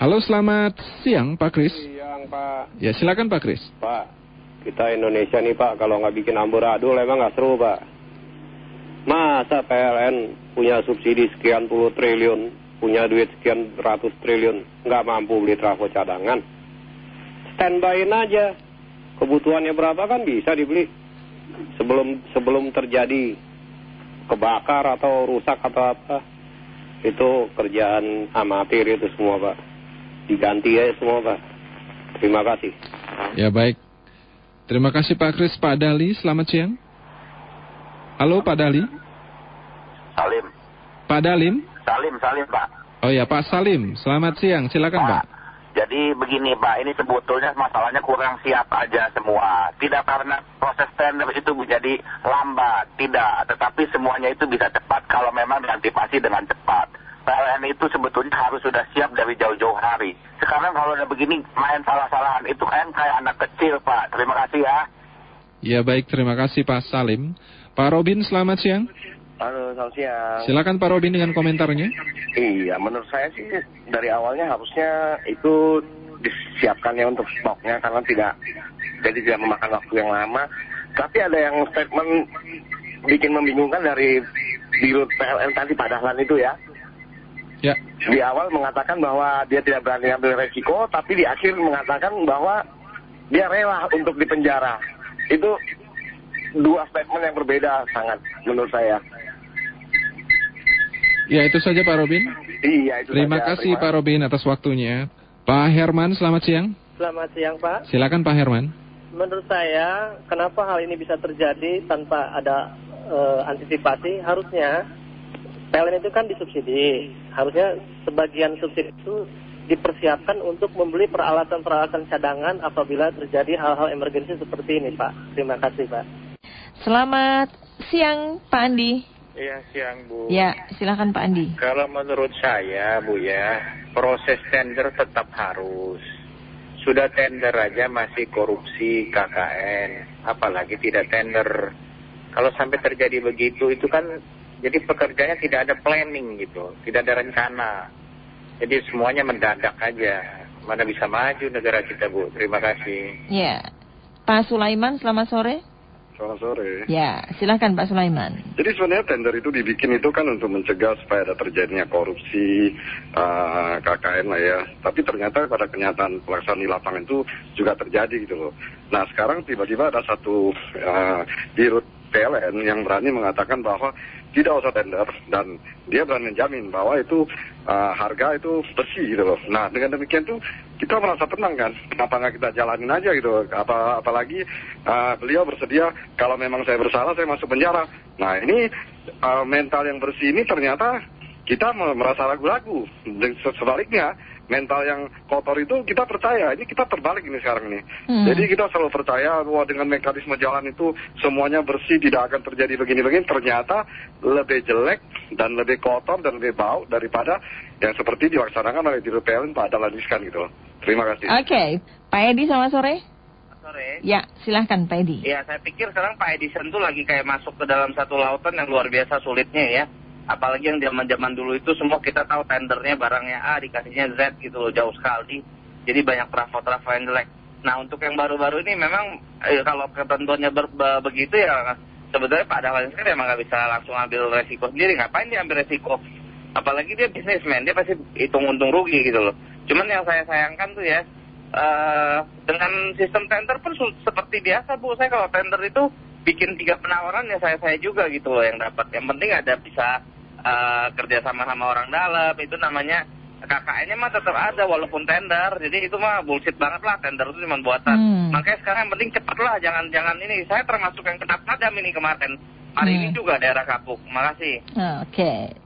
Halo, selamat siang Pak Kris. Siang Pak. Ya, silakan Pak Kris. Pak, kita Indonesia nih Pak, kalau nggak bikin amburadul emang nggak seru Pak. Masa PLN punya subsidi sekian puluh triliun, punya duit sekian ratus triliun, nggak mampu beli trafo cadangan? Standbyin aja. Kebutuhannya berapa kan bisa dibeli sebelum sebelum terjadi kebakar atau rusak atau apa. Itu kerjaan amatir itu semua Pak. Diganti aja semua Pak. Terima kasih. Ya, baik. Terima kasih Pak Kris. Pak Dali, selamat siang. Halo Pak Dali. Salim. Pak Dalim. Salim, Salim, Pak. Oh ya, Pak Salim. Selamat siang. Silakan Pak. Jadi begini Pak, ini sebetulnya masalahnya kurang siap aja semua. Tidak karena proses tender itu menjadi lambat, tidak. Tetapi semuanya itu bisa cepat kalau memang diantisipasi dengan cepat. PLN itu sebetulnya harus sudah siap dari jauh-jauh hari. Sekarang kalau udah begini main salah-salahan itu kan kayak anak kecil Pak. Terima kasih ya. Ya, baik. Terima kasih Pak Salim. Pak Robin, selamat siang. Halo, selamat siang. Silakan Pak Robin dengan komentarnya. Iya, menurut saya sih dari awalnya harusnya itu disiapkan ya untuk stoknya karena tidak jadi tidak memakan waktu yang lama. Tapi ada yang statement bikin membingungkan dari Dirut PLN tadi Pak Dahlan itu ya. Ya. Di awal mengatakan bahwa dia tidak berani ambil resiko, tapi di akhir mengatakan bahwa dia rela untuk dipenjara. Itu dua statement yang berbeda sangat menurut saya. Ya, itu saja Pak Robin. Iya, itu Terima saja. kasih Pak Robin atas waktunya. Pak Herman, selamat siang. Selamat siang Pak. Silakan Pak Herman. Menurut saya, kenapa hal ini bisa terjadi tanpa ada eh, antisipasi? Harusnya PLN itu kan disubsidi. Harusnya sebagian subsidi itu dipersiapkan untuk membeli peralatan-peralatan cadangan apabila terjadi hal-hal emergensi seperti ini Pak. Terima kasih Pak. Selamat siang Pak Andi. Iya siang Bu. Ya, silakan Pak Andi. Kalau menurut saya Bu ya, proses tender tetap harus. Sudah tender aja masih korupsi KKN, apalagi tidak tender. Kalau sampai terjadi begitu itu kan jadi pekerjanya tidak ada planning gitu, tidak ada rencana. Jadi semuanya mendadak aja. Mana bisa maju negara kita Bu. Terima kasih. Ya. Pak Sulaiman, selamat sore. Selamat sore. Ya, silakan Pak Sulaiman. Jadi sebenarnya tender itu dibikin itu kan untuk mencegah supaya ada terjadinya korupsi uh, KKN lah ya. Tapi ternyata pada kenyataan pelaksanaan di lapangan itu juga terjadi gitu loh. Nah sekarang tiba-tiba ada satu uh, dirut PLN yang berani mengatakan bahwa tidak usah tender dan dia berani menjamin bahwa itu uh, harga itu bersih gitu loh. Nah dengan demikian tuh kita merasa tenang kan. Kenapa nggak kita jalanin aja gitu? Apa apalagi uh, beliau bersedia kalau memang saya bersalah saya masuk penjara. Nah ini uh, mental yang bersih ini ternyata kita merasa ragu-ragu. Sebaliknya mental yang kotor itu kita percaya. Ini kita terbalik ini sekarang ini. Hmm. Jadi kita selalu percaya bahwa dengan mekanisme jalan itu semuanya bersih, tidak akan terjadi begini-begini. Ternyata lebih jelek dan lebih kotor dan lebih bau daripada yang seperti dilaksanakan oleh Dirut PLN Pak Dahlan Iskan gitu. Terima kasih. Oke, Pak Edi selamat sore. Sore. Ya, silahkan Pak Edi. Ya, saya pikir sekarang Pak Edison tuh lagi kayak masuk ke dalam satu lautan yang luar biasa sulitnya ya. Apalagi yang zaman-zaman dulu itu semua kita tahu tendernya barangnya A dikasihnya Z gitu loh jauh sekali. Jadi banyak trafo-trafo yang jelek. Nah untuk yang baru-baru ini memang eh, kalau ketentuannya ber- be- begitu ya sebenarnya Pak Dahlan kan emang nggak bisa langsung ambil resiko sendiri. Ngapain dia ambil resiko? Apalagi dia bisnismen, dia pasti hitung untung rugi gitu loh. Cuman yang saya sayangkan tuh ya eh dengan sistem tender pun seperti biasa bu. Saya kalau tender itu bikin tiga penawaran ya saya saya juga gitu loh yang dapat. Yang penting ada bisa eh, kerja sama sama orang dalam itu namanya KKN-nya mah tetap ada walaupun tender. Jadi itu mah bullshit banget lah tender itu cuma buatan. Hmm. Makanya sekarang yang penting cepet lah jangan jangan ini. Saya termasuk yang kena padam ini kemarin. Hari Hmm. ini juga daerah kapuk. Makasih. Oke.